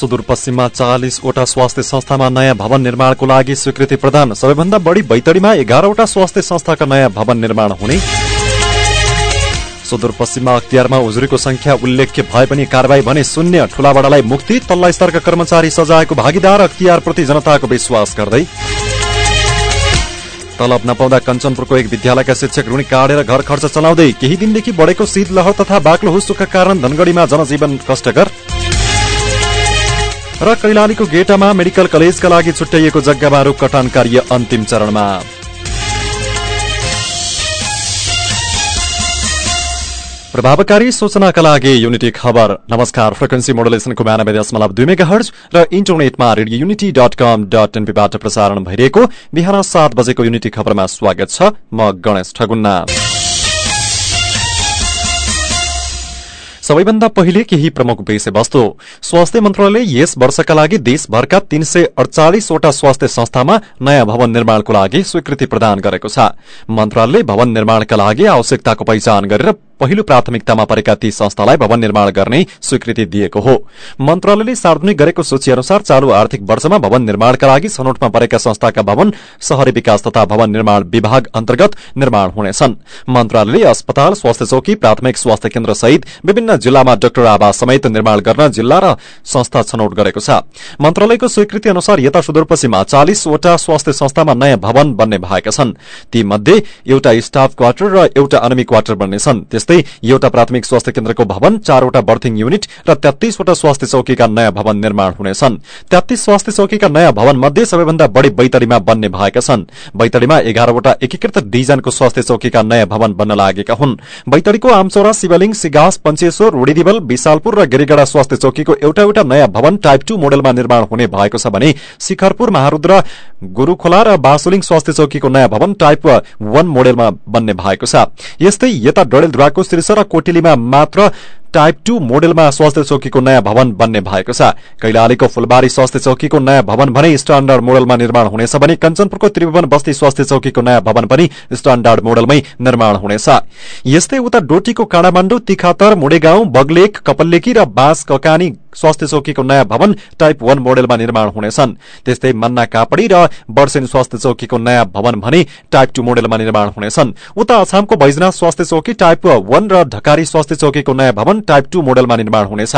सुदूरपश्चिममा चालिसवटा स्वास्थ्य संस्थामा नयाँ भवन निर्माणको लागि स्वीकृति प्रदान। सबैभन्दा बढ़ी बैतडीमा एघारवटा स्वास्थ्य संस्थाका नयाँ भवन निर्माण हुने। सुदूरपश्चिममा अख्तियारमा उजुरीको संख्या उल्लेख्य भए पनि कारवाही भने शून्य। ठूलाबडालाई मुक्ति तल्ला स्तरका कर्मचारी सजायको भागीदार अख्तियारप्रति जनताको विश्वास गर्दै। तलब नपाउँदा कञ्चनपुरको एक विद्यालयका शिक्षक ऋणी काटेर घर खर्च चलाउँदै केही दिनदेखि बढेको शीतलहर तथा बाक्लो हुसुका कारण धनगढ़ीमा जनजीवन कष्टकर। र कैलालीको गेटामा मेडिकल कलेजका लागि छुट्याइएको जग्गामा रूख कटान कार्य अन्तिम चरणमा। प्रभावकारी सूचनाका लागि युनिटी खबर। नमस्कार फ्रिक्वेन्सी मोडुलेसनको ब्यानब्बे दशमलव दुई मेगा हर्ज र इन्टरनेटमा Radio Unity dot com dot एनपीबाट प्रसारण भइरहेको। बिहान सात बजेको युनिटी खबरमा स्वागत छ म गणेश ठगुन्ना। सबैभन्दा पहिले केही प्रमुख विषयवस्तु। स्वास्थ्य मन्त्रालयले यस वर्षका लागि देशभरका तीन सय अडचालिसवटा स्वास्थ्य संस्थामा नयाँ भवन निर्माणको लागि स्वीकृति प्रदान गरेको छ। मन्त्रालयले भवन निर्माणका लागि आवश्यकताको पहिचान गरेर पहिलो प्राथमिकतामा परेका ती संस्थालाई भवन निर्माण गर्ने स्वीकृति दिएको हो। मन्त्रालयले सार्वजनिक गरेको सूची अनुसार चालू आर्थिक वर्षमा भवन निर्माणका लागि छनौटमा परेका संस्थाका भवन शहरी विकास तथा भवन निर्माण विभाग अन्तर्गत निर्माण हुनेछन्। मन्त्रालयले अस्पताल स्वास्थ्य चौकी प्राथमिक स्वास्थ्य केन्द्र सहित विभिन्न जिल्लामा डाक्टर आवास समेत निर्माण गर्न जिल्ला र संस्था छनौट गरेको छ। मन्त्रालयको स्वीकृति अनुसार यता सुदूरपश्चिममा चालिसवटा स्वास्थ्य संस्थामा नयाँ भवन बन्ने भएका छन्। तीमध्ये एउटा स्टाफ क्वार्टर र एउटा अनमी क्वार्टर बन्नेछन्। त्यस्तै एउटा प्राथमिक स्वास्थ्य केन्द्रको भवन चारवटा बर्थिङ युनिट र तेत्तीसवटा स्वास्थ्य चौकीका नयाँ भवन निर्माण हुनेछन्। तेत्तीस स्वास्थ्य चौकीका नयाँ भवन मध्ये सबैभन्दा बढ़ी बैतडीमा बन्ने भएका छन्। बैतडीमा एघारवटा एकीकृत डिजाइनको स्वास्थ्य चौकीका नयाँ भवन बन्न लागेका हुन्। बैतडीको आमचौरा शिवलिङ सिगास पञ्चेश्वर रूढीदिवल विशालपुर र गिरिगढ़ा स्वास्थ्य चौकीको एउटा एउटा नयाँ भवन टाइप टू मोडलमा निर्माण हुने भएको छ भने शिखरपुर महारुद्र गुरूखोला र बासुलिङ स्वास्थ्य चौकीको नयाँ भवन टाइप वन मोडेलमा बन्ने भएको छ। यस्तै यता डडेलधुराको शीर्ष र कोटेलीमा मात्र टाइप टू मोडेलमा स्वास्थ्य चौकीको नयाँ भवन बन्ने भएको छ। कैलालीको फुलबारी स्वास्थ्य चौकीको नयाँ भवन भने स्ट्याण्डर्ड मोडलमा निर्माण हुनेछ भने कञ्चनपुरको त्रिभुवन बस्ती स्वास्थ्य चौकीको नयाँ भवन पनि स्ट्याण्डर्ड मोडलमै निर्माण हुनेछ। यस्तै उता डोटीको काँडामाण्डु तिखातर मुडेगाउँ बगलेक कपल्लेकी र बाँस ककानी स्वास्थ्य चौकीको नयाँ भवन टाइप वन मोडेलमा निर्माण हुनेछन्। त्यस्तै मन्ना कापडी र वर्षेन स्वास्थ्य चौकीको नयाँ भवन भने टाइप टू मोडेलमा निर्माण हुनेछन्। उता अछामको बैजनाथ स्वास्थ्य चौकी टाइप वन र ढकारी स्वास्थ्य चौकीको नयाँ भवन टाइप टू मोडेलमा निर्माण हुनेछ।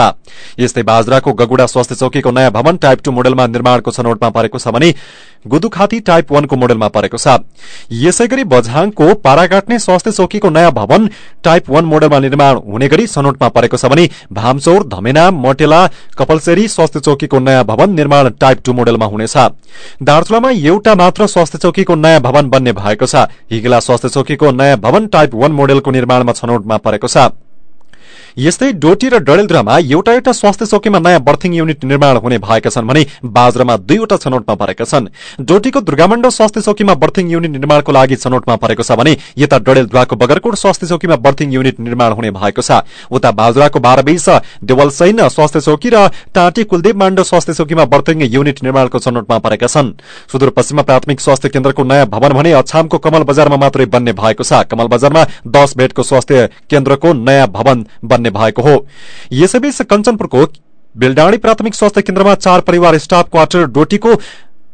यस्तै बाजराको गगुडा स्वास्थ्य चौकीको नयाँ भवन टाइप टू मोडेलमा निर्माणको छनौटमा परेको छ भने गुदुखाती टाइप वनको मोडेलमा परेको छ। यसै गरी बझाङको पाराकाट्ने स्वास्थ्य चौकीको नयाँ भवन टाइप वन मोडेलमा निर्माण हुने गरी छनौटमा परेको छ भने भामचौर धमेना मटेला कपलसेरी स्वास्थ्य चौकीको नयाँ भवन निर्माण टाइप टू मोडेलमा हुनेछ। दार्चुलामा एउटा मात्र स्वास्थ्य चौकीको नयाँ भवन बन्ने भएको छ। हिगिला स्वास्थ्य चौकीको नयाँ भवन टाइप वन मोडेलको निर्माणमा छनौटमा परेको छ। यस्तै डोटी र डडेलधुरामा एउटा एउटा स्वास्थ्य चौकीमा नयाँ बर्थिङ युनिट निर्माण हुने भएका छन् भने बाजरामा दुईवटा छनौटमा परेका छन्। डोटीको दुर्गामण्ड स्वास्थ्य चौकीमा बर्थिङ युनिट निर्माणको लागि छनौटमा परेको छ भने यता डडेलधुराको बगरकोट स्वास्थ्य चौकीमा बर्थिङ युनिट निर्माण हुने भएको छ। उता बाजुराको बाह्रबीस देवलसैन स्वास्थ्य चौकी र टाँटी कुलदेव माण्ड स्वास्थ्य चौकीमा बर्थिङ युनिट निर्माणको छनौटमा परेका छन्। सुदूरपश्चिममा प्राथमिक स्वास्थ्य केन्द्रको नयाँ भवन भने अछामको कमल बजारमा मात्रै बन्ने भएको छ। कमल बजारमा दश बेडको स्वास्थ्य केन्द्रको नयाँ भवन बन्ने भएको हो। यसैबीच कञ्चनपुरको बेलडाँडी प्राथमिक स्वास्थ्य केन्द्रमा चार परिवार स्टाफ क्वार्टर डोटीको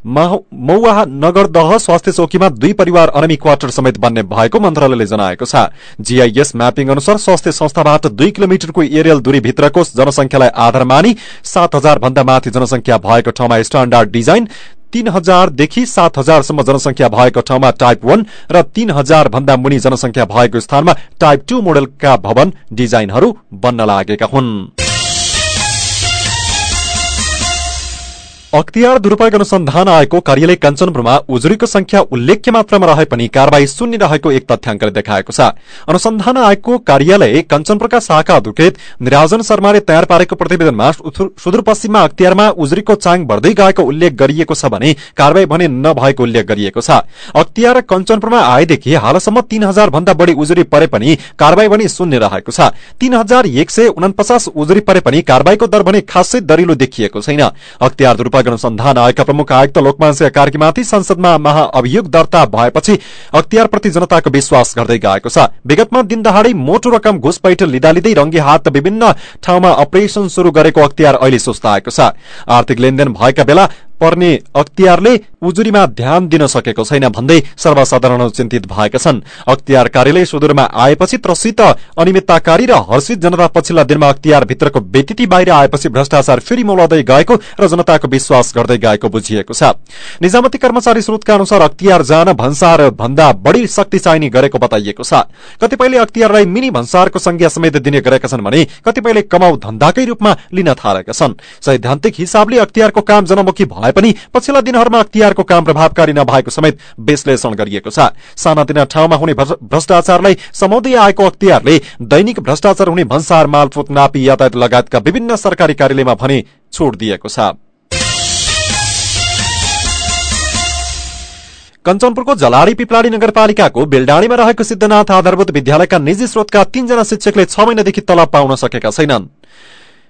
मौवाह नगरदह स्वास्थ्य चौकीमा दुई परिवार अनमी क्वार्टर समेत बन्ने भएको मन्त्रालयले जनाएको छ। जीआईएस म्यापिङ अनुसार स्वास्थ्य संस्थाबाट दुई किलोमिटरको एरियल दूरीभित्रको जनसंख्यालाई आधार मानि सात हजार भन्दा माथि जनसंख्या भएको ठाउँमा स्ट्याण्डर्ड डिजाइन तीन हजारदेखि सात हजारसम्म जनसंख्या भएको ठाउँमा टाइप वन र तीन हजार भन्दा मुनि जनसंख्या भएको स्थानमा टाइप टू मोडलका भवन डिजाइनहरू बन्न लागेका हुन्। अख्तियार दुरूपयोग अनुसन्धान आएको कार्यालय कञ्चनपुरमा उजुरीको संख्या उल्लेख्य मात्रामा रहे पनि कार्यवाही शून्य रहेको एक तथ्याङ्कले देखाएको छ। अनुसन्धान आयोगको कार्यालय कञ्चनपुरका शाखा अधिकृत निराजन शर्माले तयार पारेको प्रतिवेदनमा सुदूरपश्चिममा अख्तियारमा उजुरीको चाङ बढ़दै गएको उल्लेख गरिएको छ भने कार्यवाही भने नभएको उल्लेख गरिएको छ। अख्तियार कञ्चनपुरमा आएदेखि हालसम्म तीन हजार भन्दा बढ़ी उजुरी परे पनि कार्यवाही भने शून्य रहेको छ। तीन हजार एक सय उनपचास उजुरी परे पनि कार्यवाहीको दर भने खासै दरिलो देखिएको छैन। अख्तियार व्यापक अनुसन्धान आयोगका प्रमुख आयुक्त लोकमान सिंह कार्कीमाथि संसदमा महाअभियोग दर्ता भएपछि अख्तियारप्रति जनताको विश्वास घट्दै गएको छ। विगतमा दिन दहाड़ै मोटो रकम घुसपैठ लिँदा लिँदै रंगी हात विभिन्न ठाउँमा अपरेशन शुरू गरेको अख्तियार अहिले सुस्त आएको छ। आर्थिक लेनदेन भएका बेला पर्ने अख्तियारले उजुरीमा ध्यान दिन सकेको छैन भन्दै सर्वसाधारण चिन्तित भएका छन्। अख्तियार कार्यालय सुदूरमा आएपछि त्रसित अनियमितताकारी र हर्षित जनता पछिल्ला दिनमा अख्तियार भित्रको व्यतिथि बाहिर आएपछि भ्रष्टाचार फेरि मौलाउँदै गएको र जनताको विश्वास गर्दै गएको बुझिएको छ। निजामती कर्मचारी स्रोतका अनुसार अख्तियार जान भन्सार भन्दा बढ़ी शक्ति चाहिने गरेको बताइएको छ। कतिपयले अख्तियारलाई मिनी भन्सारको संज्ञा समेत दिने गरेका छन् भने कतिपयले कमाउ धन्दाकै रूपमा लिन थालेका छन्। सैद्धान्तिक हिसाबले अख्तियारको काम जनमुखी भए पनि पछिल्ला दिनहरूमा अख्तियारको काम प्रभावकारी नभएको समेत विश्लेषण गरिएको छ। सानातिना ठाउँमा हुने भ्रष्टाचारलाई समाउँदै आएको अख्तियारले दैनिक भ्रष्टाचार हुने भन्सार मालफोत नापी यातायात लगायतका विभिन्न सरकारी कार्यालयमा भने छुट दिएको छ। कञ्चनपुरको जलाडी पिपलाडी नगरपालिकाको बेलडाँडीमा रहेको सिद्धनाथ आधारभूत विद्यालयका निजी स्रोतका तीनजना शिक्षकले छ महिनादेखि तलब पाउन सकेका छैनन्।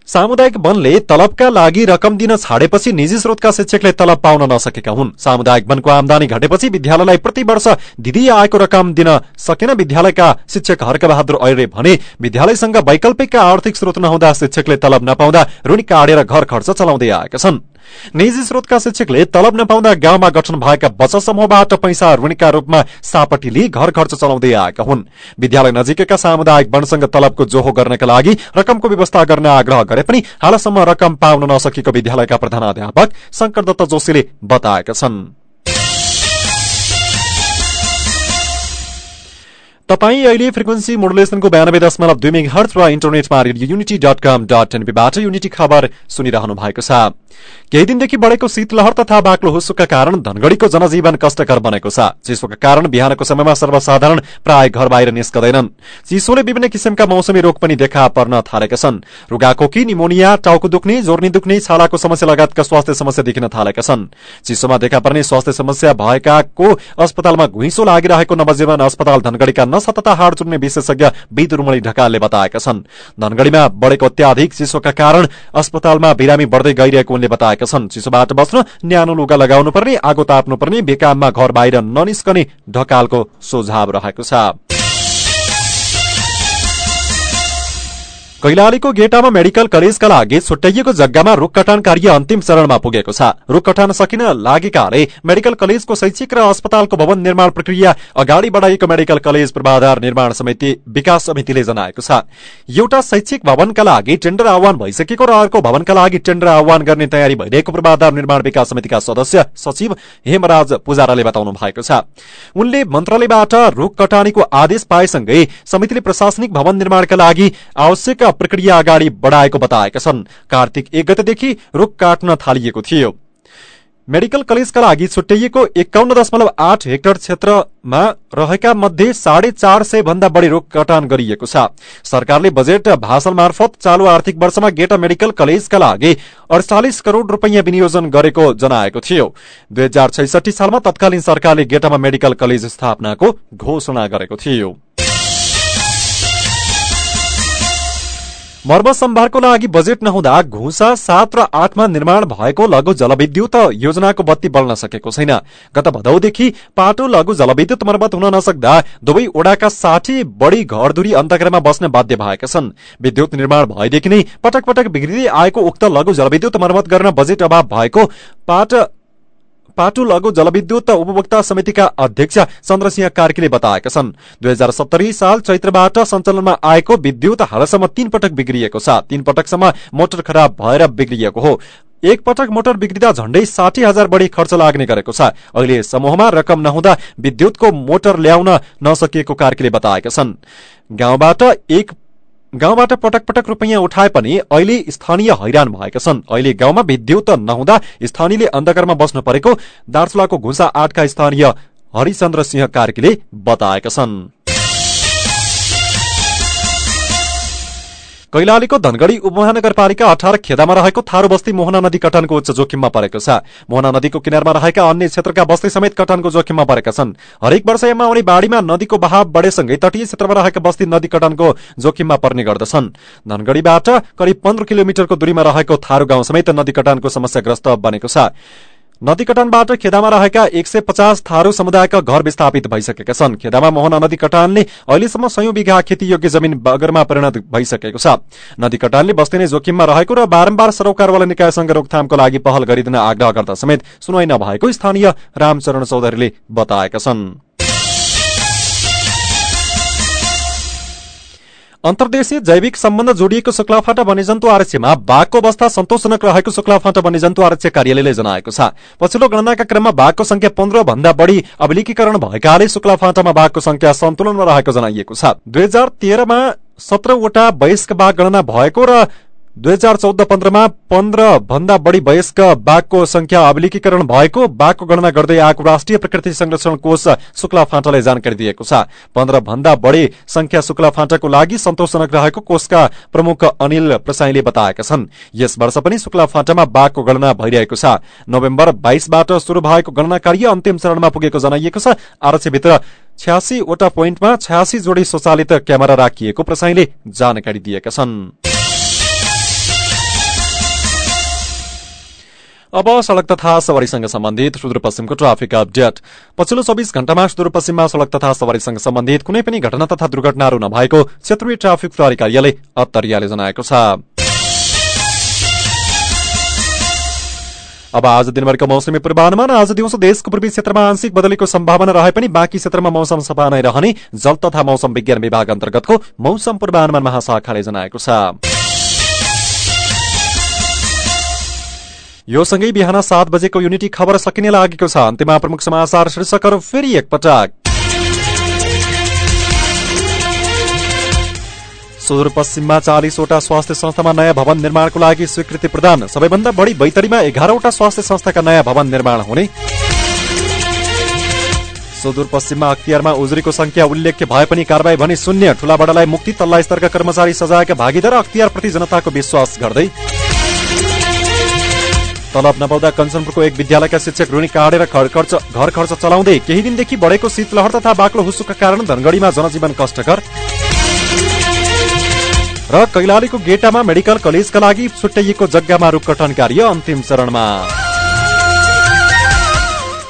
सामुदायिक वनले तलबका लागि रकम दिन छाडेपछि निजी स्रोतका शिक्षकले तलब पाउन नसकेका हुन्। सामुदायिक वनको आमदानी घटेपछि विद्यालयलाई प्रति वर्ष दिदी आएको रकम दिन सकेन। विद्यालयका शिक्षक हर्कबहादुर ऐरे भने विद्यालयसँग वैकल्पिक आर्थिक स्रोत नहुँदा शिक्षकले तलब नपाउँदा ऋण काटेर घर खर्च चलाउँदै आएका छन्। निजी स्रोतका शिक्षकले तलब नपाउँदा गाउँमा गठन भएका बचत समूहबाट पैसा ऋणका रूपमा सापटी लिई घर खर्च चलाउँदै आएका हुन्। विद्यालय नजिकैका सामुदायिक वनसँग तलबको जोहो गर्नका लागि रकमको व्यवस्था गर्न आग्रह गरे पनि हालसम्म रकम पाउन नसकेको विद्यालयका प्रधानाध्यापक शंकर दत्त जोशीले बताएका छन्। तपाईँ अहिले फ्रिक्वेन्सी मोडुलेसनको बयानब्बे दशमलव दुई मेगा हर्च र इन्टरनेटमा युनिटी डट कम डट एनपीबाट युनिटी खबर सुनिरहनु भएको छ। केही दिनदेखि बढेको शीतलहर तथा बाक्लो हुस्सुका कारण धनगढ़ीको जनजीवन कष्टकर बनेको छ। चिसोका कारण बिहानको समयमा सर्वसाधारण प्राय घर बाहिर निस्कदैनन्। चिसोले विभिन्न किसिमका मौसमी रोग पनि देखा पर्न थालेका छन्। रुगाखोकी निमोनिया टाउको दुख्ने जोर्नी दुख्ने छालाको समस्या लगायतका स्वास्थ्य समस्या देखिन थालेका छन्। चिसोमा देखा पर्ने स्वास्थ्य समस्या भएकाको अस्पतालमा घुइँसो लागिरहेको नवजीवन अस्पताल धनगढ़ीका नसा तथा हाड चुन्ने विशेषज्ञ विदुरमणि ढकालले बताएका छन्। धनगढ़ीमा बढेको अत्याधिक चिसोका कारण अस्पतालमा बिरामी बढ्दै गइरहेको उनले बताएका छन्। चिसोबाट बस्न न्यानो लुगा लगाउनु पर्ने आगो ताप्नु पर्ने बेकाममा घर बाहिर ननिस्कने ढकालको सुझाव रहेको छ। कैलालीको गेटामा मेडिकल कलेजका लागि छुट्याइएको जग्गामा रूख कटान कार्य अन्तिम चरणमा पुगेको छ। रूख कटान सकिन लागेकाले मेडिकल कलेजको शैक्षिक र अस्पतालको भवन निर्माण प्रक्रिया अगाडि बढाइएको मेडिकल कलेज पूर्वाधार निर्माण समिति विकास समितिले जनाएको छ। एउटा शैक्षिक भवनका लागि टेन्डर आह्वान भइसकेको र अर्को भवनका लागि टेन्डर आह्वान गर्ने तयारी भइरहेको पूर्वाधार निर्माण विकास समितिका सदस्य सचिव हेमराज पुजाराले बताउनु भएको छ। उनले मन्त्रालयबाट रूख कटानीको आदेश पाएसँगै समितिले प्रशासनिक भवन निर्माणका लागि आवश्यक प्रक्रिया अगाडि बढाएको बताएका छन्। कार्तिक एक गतेदेखि रूख काट्न थालिएको थियो। मेडिकल कलेजका लागि छुट्याइएको एकाउन्न दशमलव आठ हेक्टर क्षेत्रमा रहेका मध्ये साढे चार सय भन्दा बढी रूख कटान गरिएको छ। सरकारले बजेट भाषण मार्फत चालू आर्थिक वर्षमा गेटा मेडिकल कलेजका लागि अडचालिस करोड़ रूपियाँ विनियोजन गरेको जनाएको थियो। दुई हजार छैसठी सालमा तत्कालीन सरकारले गेटामा मेडिकल कलेज स्थापनाको घोषणा गरेको थियो। मर्म सम्भारको लागि बजेट नहुँदा घुसा सात र आठमा निर्माण भएको लघु जलविद्युत योजनाको बत्ती बल्न सकेको छैन। गत भदौदेखि पाटो लघु जलविद्युत मर्मत हुन नसक्दा दुवै ओडाका साठी बढ़ी घरधुरी अन्तकरमा बस्न बाध्य भएका छन्। विद्युत निर्माण भएदेखि नै पटक पटक बिग्रिँदै आएको उक्त लघु जलविद्युत मर्मत गर्न बजेट अभाव भएको पाट पाटु लघु जलविद्युत उपभोक्ता समितिका अध्यक्ष चन्द्रसिंह कार्कीले बताएका छन्। दुई हजार सत्तरी साल चैत्रबाट सञ्चालनमा आएको विद्युत हालसम्म तीन पटक बिग्रिएको छ। तीन पटकसम्म मोटर खराब भएर बिग्रिएको हो। एक पटक मोटर बिग्रिँदा झण्डै साठी हजार बढी खर्च लाग्ने गरेको छ। अहिले समूहमा रकम नहुँदा विद्युतको मोटर ल्याउन नसकिएको कार्कीले बताएका छन्। गाउँबाट एक गाउँबाट पटक पटक रूपियाँ उठाए पनि अहिले स्थानीय हैरान भएका छन्। अहिले गाउँमा विद्युत नहुँदा स्थानीयले अन्धकारमा बस्नु परेको दार्चुलाको घुसा आठका स्थानीय हरिचन्द्र सिंह कार्कीले बताएका छन्। कैलालीको धनगढ़ी उपमहानगरपालिका अठार खेदामा रहेको थारू बस्ती मोहना नदी कटानको उच्च जोखिममा परेको छ। मोहना नदीको किनारमा रहेका अन्य क्षेत्रका बस्ती समेत कटानको जोखिममा परेका छन्। हरेक वर्ष यमा आउने बाढ़ीमा नदीको बहाव बढेसँगै तटीय क्षेत्रमा रहेका बस्ती नदी कटानको जोखिममा पर्ने गर्दछन्। धनगढ़ीबाट करिब पन्ध्र किलोमिटरको दूरीमा रहेको थारू गाउँ समेत नदी कटानको समस्याग्रस्त बनेको छ। नदी कटानबाट खेदामा रहेका एक सय पचास थारू समुदायका घर विस्थापित भइसकेका छन्। खेदामा मोहना नदी कटानले अहिलेसम्म सयौं बिघा खेतीयोग्य जमिन बगरमा परिणत भइसकेको छ। नदी कटानले बस्ती नै जोखिममा रहेको र बारम्बार सरोकारवाला निकायसँग रोकथामको लागि पहल गरिदिन आग्रह गर्दा समेत सुनवाई नभएको स्थानीय रामचरण चौधरीले बताएका छन्। अन्तर्देशीय जैविक सम्बन्ध जोडिएको शुक्लाफाटा वन्यजन्तु आरक्षमा बाघको अवस्था सन्तोषजनक रहेको शुक्लाफाटा वन्यजन्तु आरक्ष कार्यालयले जनाएको छ। पछिल्लो गणनाका क्रममा बाघको संख्या पन्ध्र भन्दा बढ़ी अभिलेखीकरण भएकाले शुक्लाफाटामा बाघको संख्या सन्तुलनमा रहेको जनाइएको छ। दुई हजार तेह्रमा सत्रवटा वयस्क बाघ गणना भएको र दुई हजार चौध पन्ध्रमा पन्ध्र भन्दा बढ़ी वयस्क बाघको संख्या अभिलेखीकरण भएको बाघको गणना गर्दै आएको राष्ट्रिय प्रकृति संरक्षण कोष शुक्ला फाँटाले जानकारी दिएको छ। पन्ध्र भन्दा बढ़ी संख्या शुक्ला फाँटाको लागि सन्तोषजनक रहेको कोषका प्रमुख अनिल प्रसाईले बताएका छन्। यस वर्ष पनि शुक्ला फाँटामा बाघको गणना भइरहेको छ। नोभेम्बर बाइसबाट शुरू भएको गणना कार्य अन्तिम चरणमा पुगेको जनाइएको छ। आरक्षभित्र छ्यासीवटा पोइन्टमा छ्यासी जोडी स्वचालित क्यामेरा राखिएको प्रसाईले जानकारी दिएका छन्। अब सड़क तथा सवारीसँग सम्बन्धित सुदूरपश्चिमको ट्राफिक अपडेट। पछिल्लो चौबिस घण्टामा सुदूरपश्चिममा सड़क तथा सवारीसँग सम्बन्धित कुनै पनि घटना तथा दुर्घटनाहरू नभएको क्षेत्रीय ट्राफिक प्रहरी कार्यालय अत्तरियाले जनाएको छ। अब आज दिनभरिको मौसमी पूर्वानुमान। आज दिउँसो देशको पूर्वी क्षेत्रमा आंशिक बदलीको सम्भावना रहे पनि बाँकी क्षेत्रमा मौसम सफा नै रहने जल तथा मौसम विज्ञान विभाग अन्तर्गतको मौसम पूर्वानुमान महाशाखाले जनाएको छ। यो सँगै बिहान सात बजेको युनिटी खबर सकिने लागेको छ। अन्त्यमा प्रमुख समाचार शीर्षकहरू फेरि एकपटक सुदूरपश्चिममा चालिसवटा स्वास्थ्य संस्थामा नयाँ भवन निर्माणको लागि स्वीकृति प्रदान। सबैभन्दा बढी बैतरीमा एघारवटा स्वास्थ्य संस्थाका नयाँ भवन निर्माण हुने। सुदूरपश्चिममा अख्तियारमा उजुरीको संख्या उल्लेख्य भए पनि कारवाही भने शून्य। ठूला बडालाई मुक्ति तल्ला स्तरका कर्मचारी सजाएका भागीदार अख्तियारप्रति जनताको विश्वास गर्दै तलब नपाउँदा कञ्चनपुरको एक विद्यालयका शिक्षक ऋणी काटेर घर खर्च चलाउँदै केही दिनदेखि बढेको शीतलहर तथा बाक्लो हुसुका कारण धनगढ़ीमा जनजीवन कष्टकर। र कैलालीको गेटामा मेडिकल कलेजका लागि छुट्याइएको जग्गामा रुखकटन कार्य अन्तिम चरणमा।